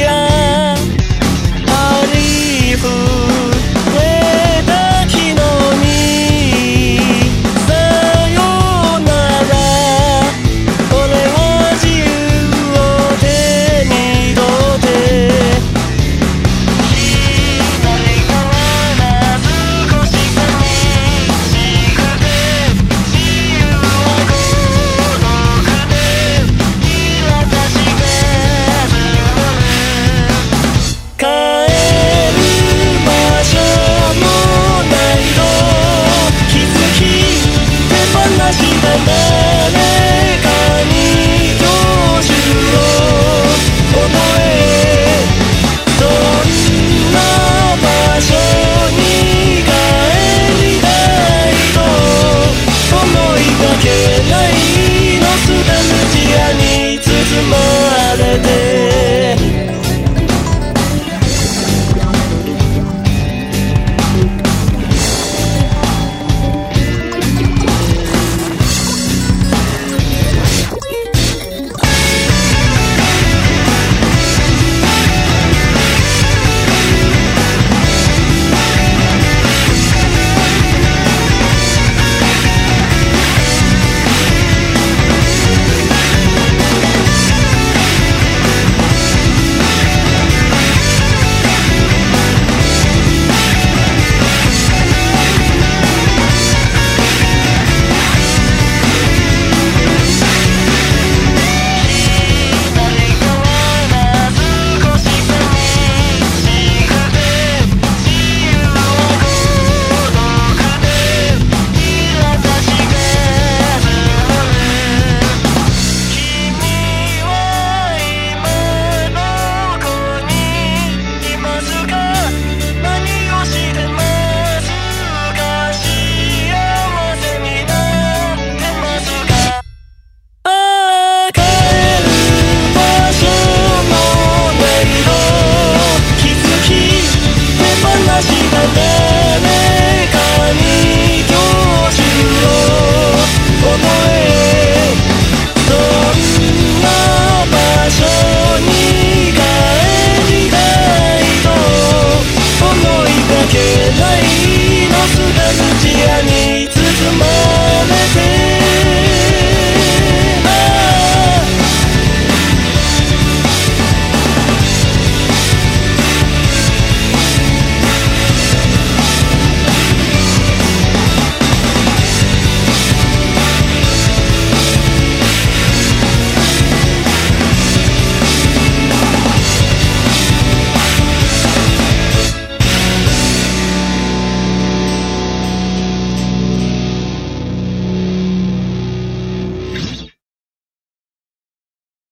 yang arifun remember